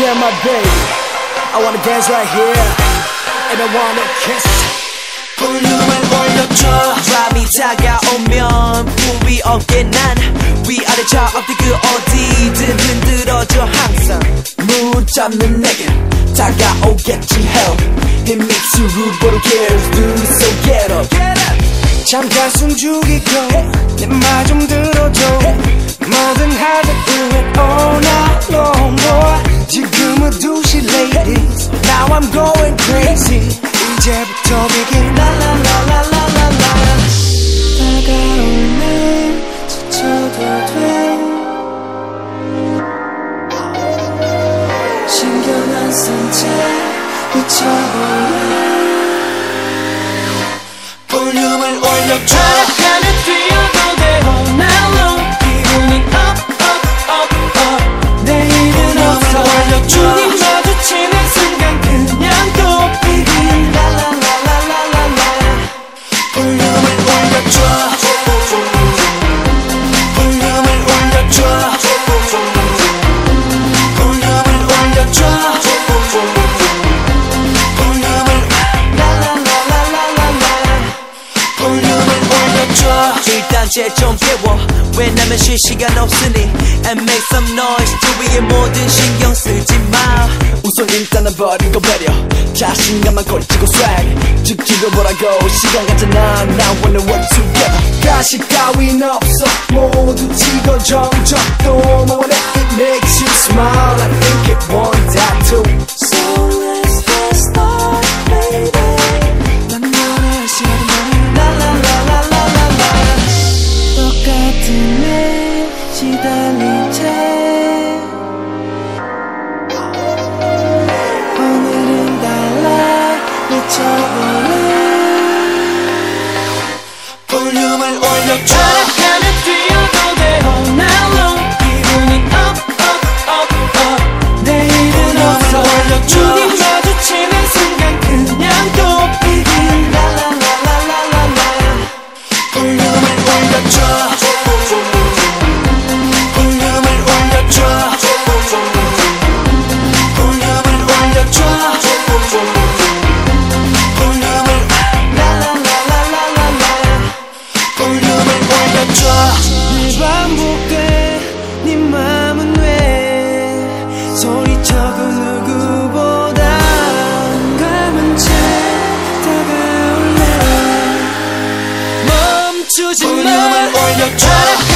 yeah, my baby. I wanna dance right here, and I wanna kiss. 볼륨을 올려줘 밤이 다가오면 부위 없게 난 위아래 좌우대 그 어디든 흔들어줘 항상 무 잡는 내게 다가오겠지 help. It makes you rude, but who cares, dude? So get up. 잠깐 숨 죽이고 내 말 좀 들어 신경 안쓴채 미쳐버려. 볼륨을 올려줘 하늘 뛰어도 돼 all night long 기분이 up up up up. 내일은 없어. 올려줘. 눈이 마주치는 순간 그냥 또 begin 라라라라라라라. 볼륨을 올려줘. 볼륨을 올려줘. 볼륨을 올려줘 일단 쟤좀 깨워 왜냐면 쉴 시간 없으니 And make some noise 주위의 모든 신경 쓰지 마 우선 일단은 버리고 배려 자신감만 걸치고 swag 쭉 죽어보라고 시간 가잖아 Now wanna work together 가시 따윈 없어 모두 찍어 정적도 뭐래 It makes you smile 미쳐버려. 볼륨을 올려줘 다가올